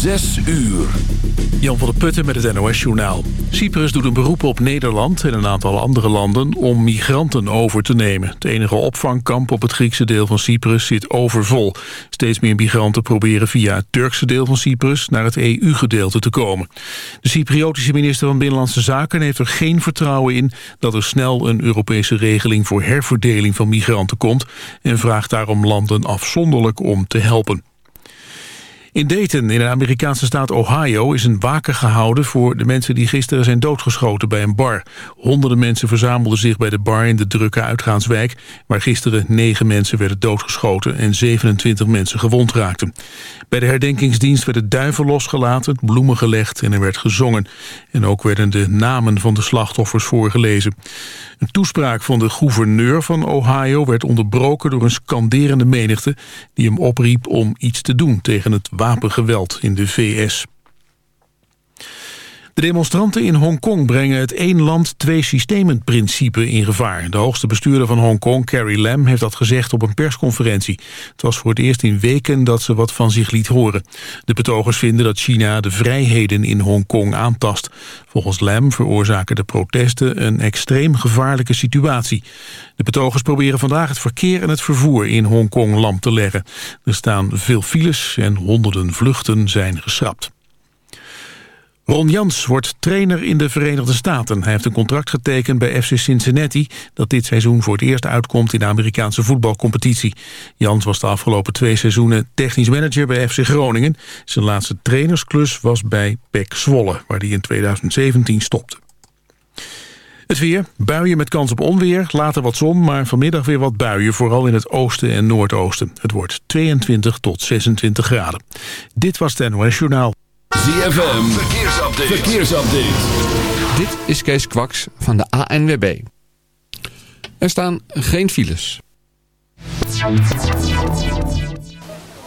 Zes uur. Jan van der Putten met het NOS-journaal. Cyprus doet een beroep op Nederland en een aantal andere landen om migranten over te nemen. Het enige opvangkamp op het Griekse deel van Cyprus zit overvol. Steeds meer migranten proberen via het Turkse deel van Cyprus naar het EU-gedeelte te komen. De Cypriotische minister van Binnenlandse Zaken heeft er geen vertrouwen in dat er snel een Europese regeling voor herverdeling van migranten komt en vraagt daarom landen afzonderlijk om te helpen. In Dayton, in de Amerikaanse staat Ohio, is een waken gehouden voor de mensen die gisteren zijn doodgeschoten bij een bar. Honderden mensen verzamelden zich bij de bar in de drukke uitgaanswijk, waar gisteren negen mensen werden doodgeschoten en 27 mensen gewond raakten. Bij de herdenkingsdienst werden duiven losgelaten, bloemen gelegd en er werd gezongen. En ook werden de namen van de slachtoffers voorgelezen. Een toespraak van de gouverneur van Ohio werd onderbroken door een skanderende menigte die hem opriep om iets te doen tegen het wapengeweld in de VS. De demonstranten in Hongkong brengen het één land, twee systemen principe in gevaar. De hoogste bestuurder van Hongkong, Carrie Lam, heeft dat gezegd op een persconferentie. Het was voor het eerst in weken dat ze wat van zich liet horen. De betogers vinden dat China de vrijheden in Hongkong aantast. Volgens Lam veroorzaken de protesten een extreem gevaarlijke situatie. De betogers proberen vandaag het verkeer en het vervoer in Hongkong lam te leggen. Er staan veel files en honderden vluchten zijn geschrapt. Ron Jans wordt trainer in de Verenigde Staten. Hij heeft een contract getekend bij FC Cincinnati... dat dit seizoen voor het eerst uitkomt in de Amerikaanse voetbalcompetitie. Jans was de afgelopen twee seizoenen technisch manager bij FC Groningen. Zijn laatste trainersklus was bij PEC Zwolle... waar hij in 2017 stopte. Het weer, buien met kans op onweer, later wat zon... maar vanmiddag weer wat buien, vooral in het oosten en noordoosten. Het wordt 22 tot 26 graden. Dit was het NOS Journaal. ZFM, verkeersupdate. verkeersupdate. Dit is Kees Kwaks van de ANWB. Er staan geen files.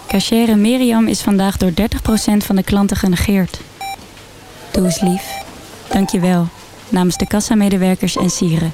Cachere Miriam is vandaag door 30% van de klanten genegeerd. Doe eens lief. Dank je wel. Namens de kassamedewerkers en sieren.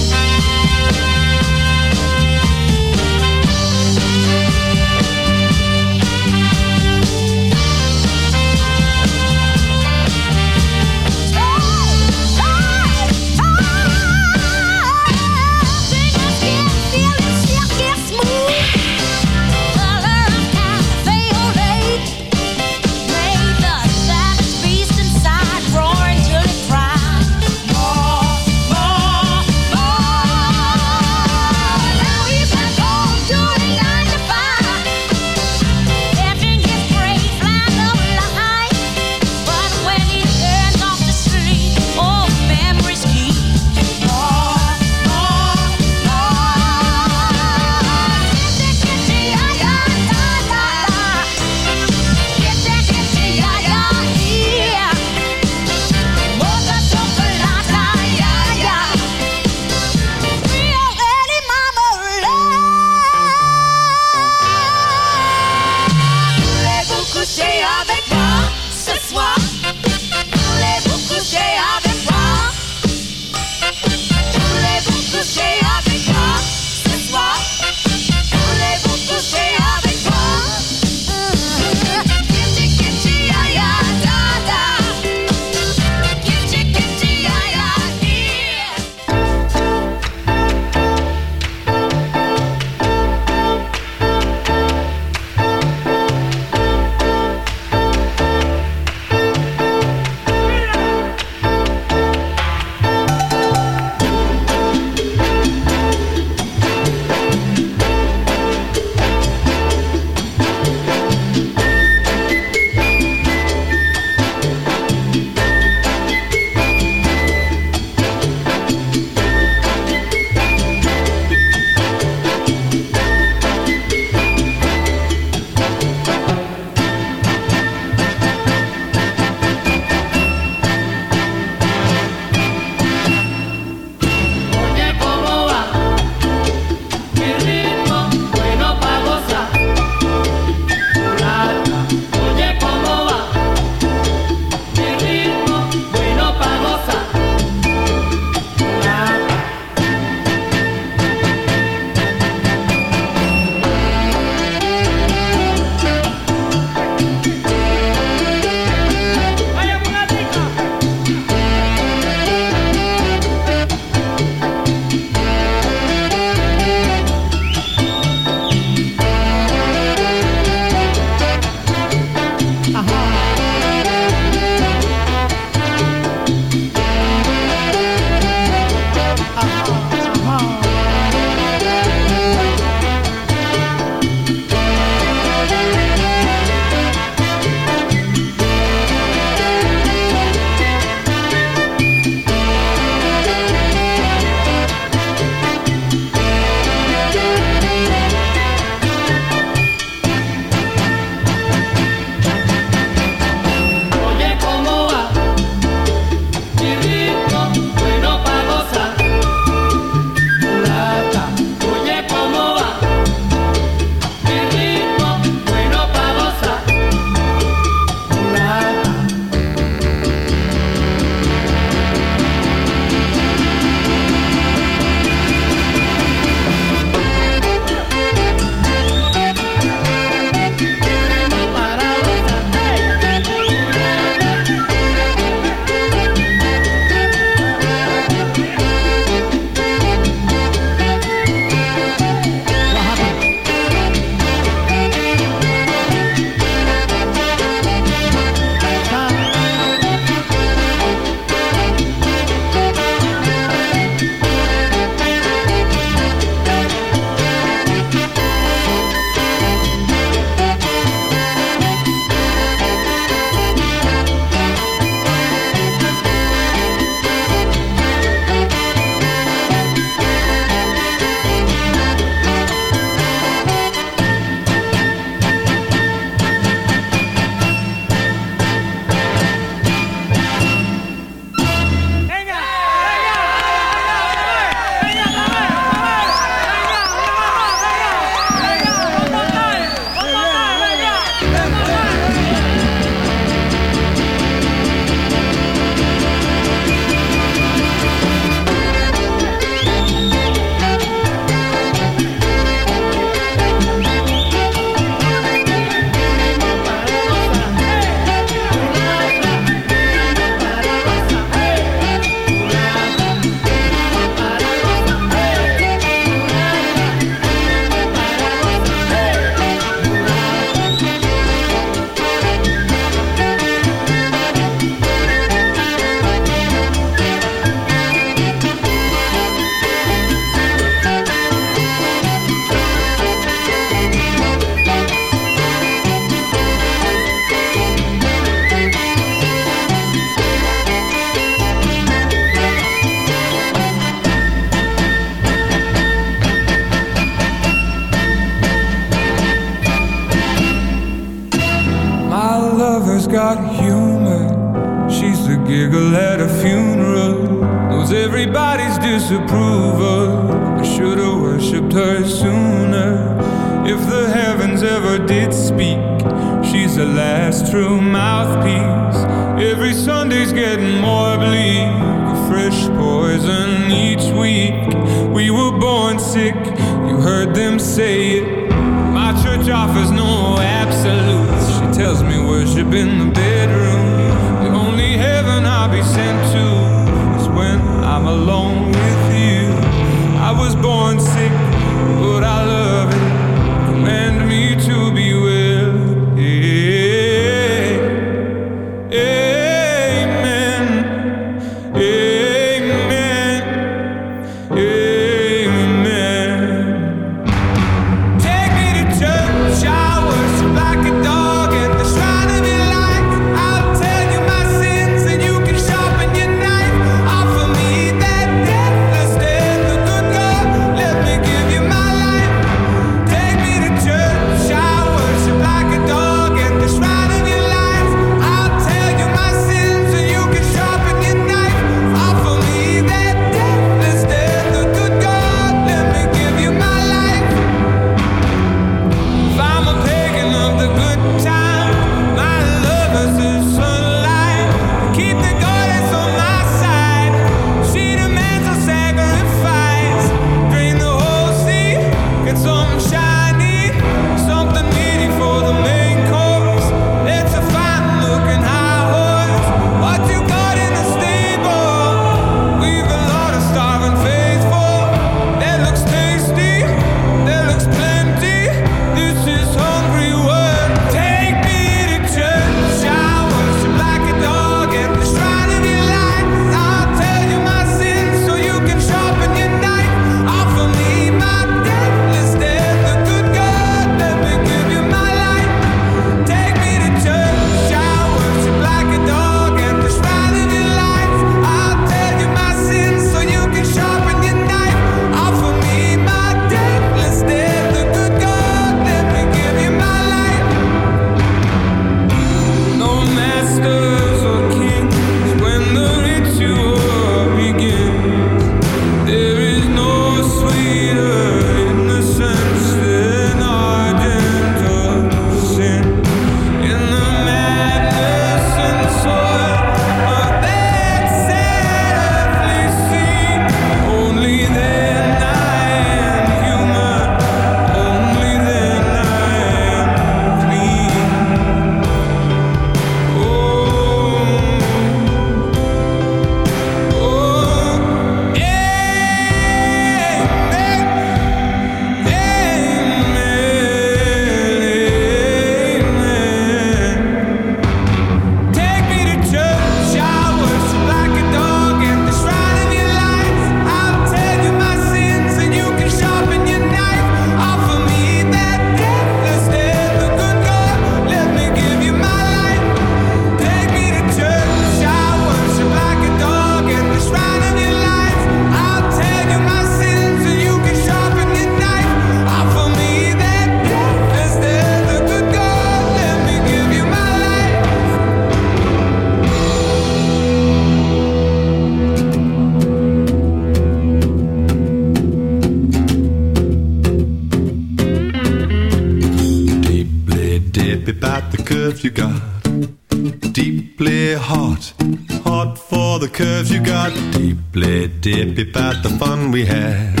we had.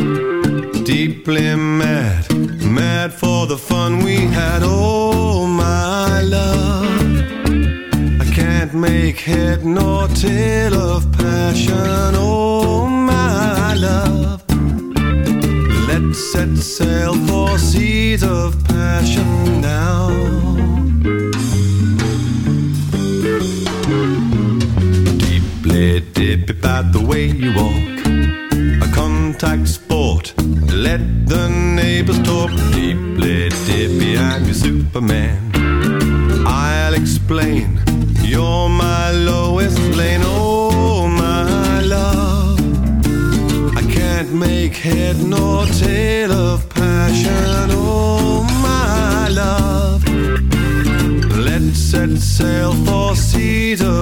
like head nor tail of passion, oh my love. Let's set sail for Cedar.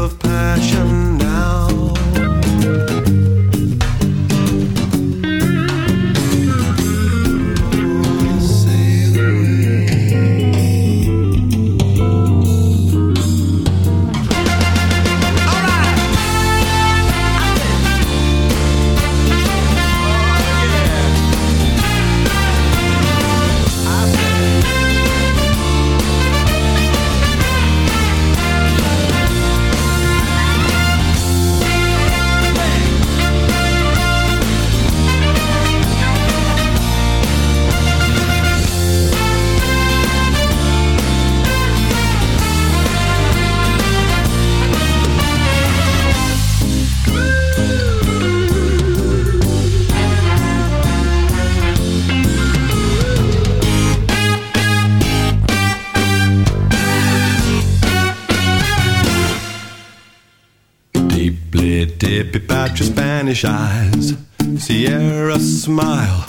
Spanish eyes, Sierra smile.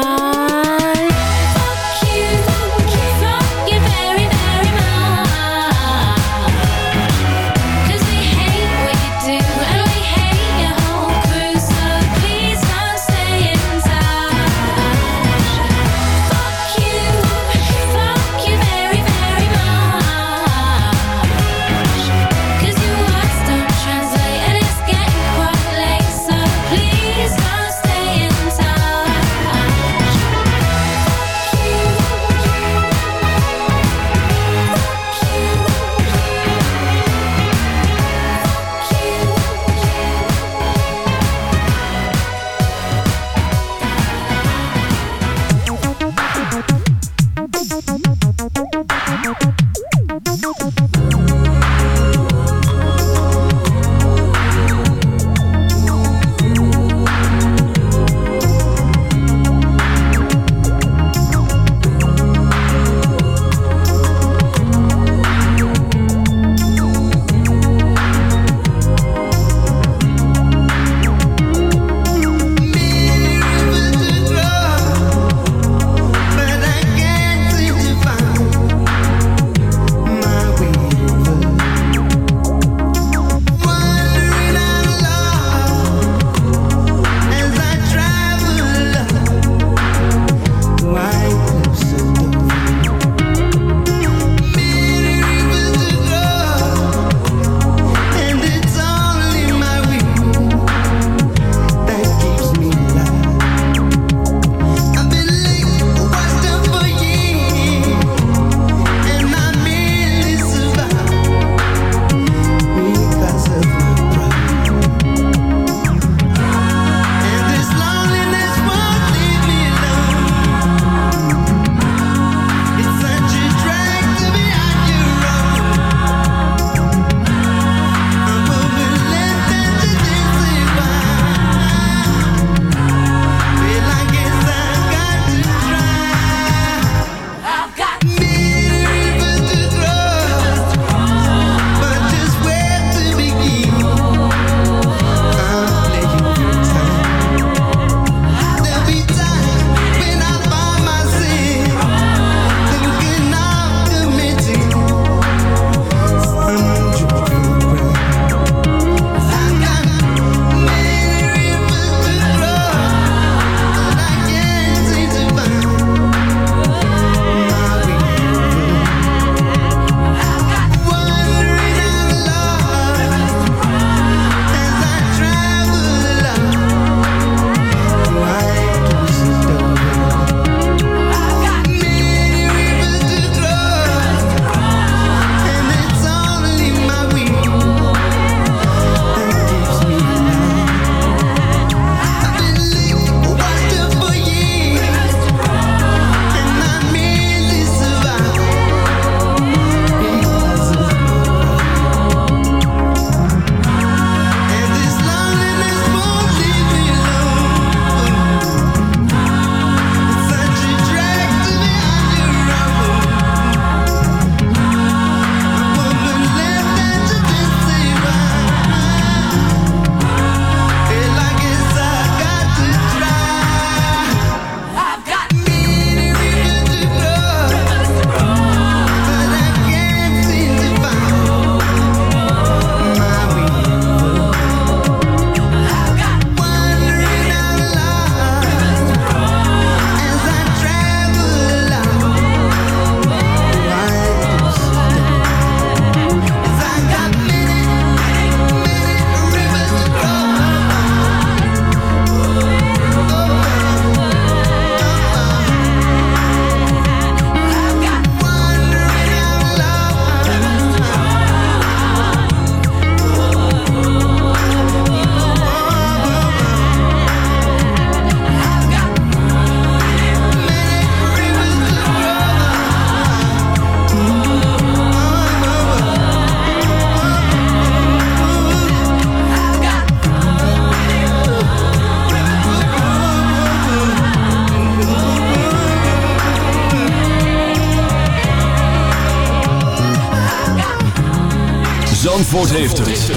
Zandvoort heeft het.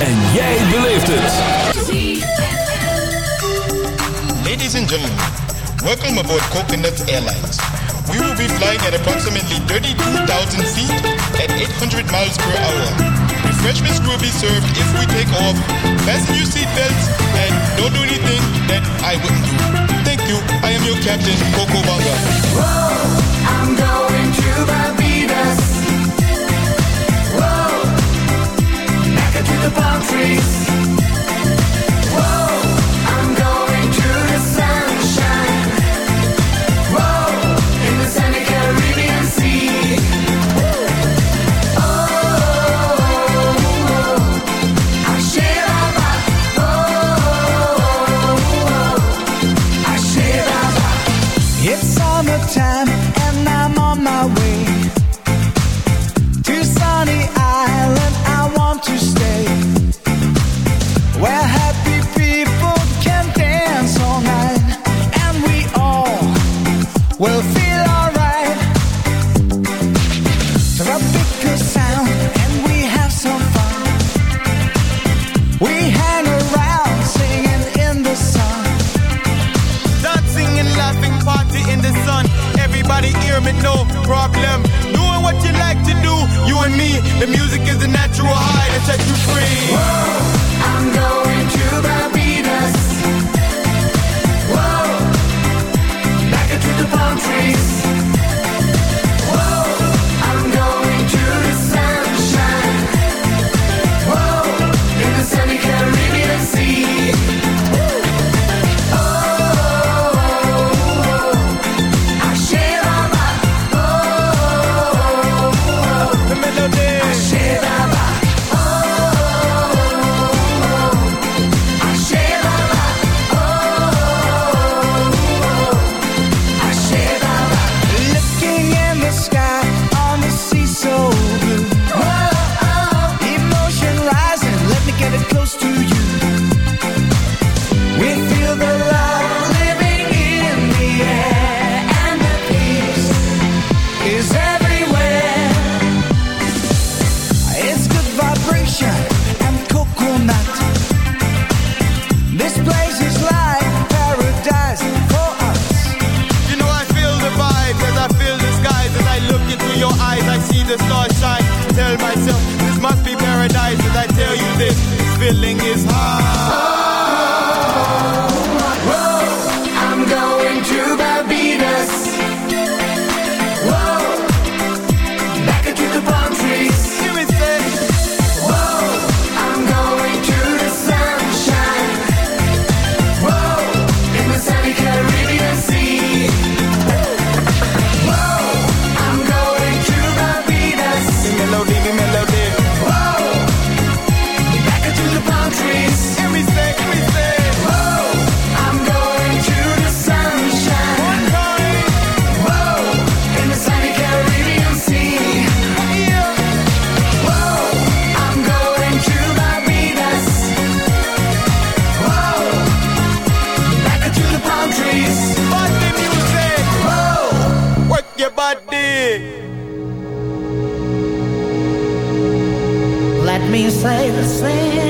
En jij beleeft het. Ladies and gentlemen, welcome aboard Coconut Airlines. We will be flying at approximately 32,000 feet at 800 miles per hour. Refreshments will be served if we take off. Fasten your seatbelts and don't do anything that I wouldn't do. Thank you. I am your captain, Coco Banga. Whoa, the boundaries. me say the same.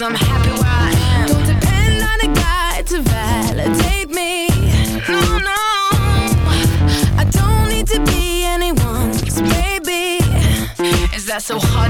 Cause I'm happy where I am. Don't depend on a guy to validate me. No, no. I don't need to be anyone's baby. Is that so hard?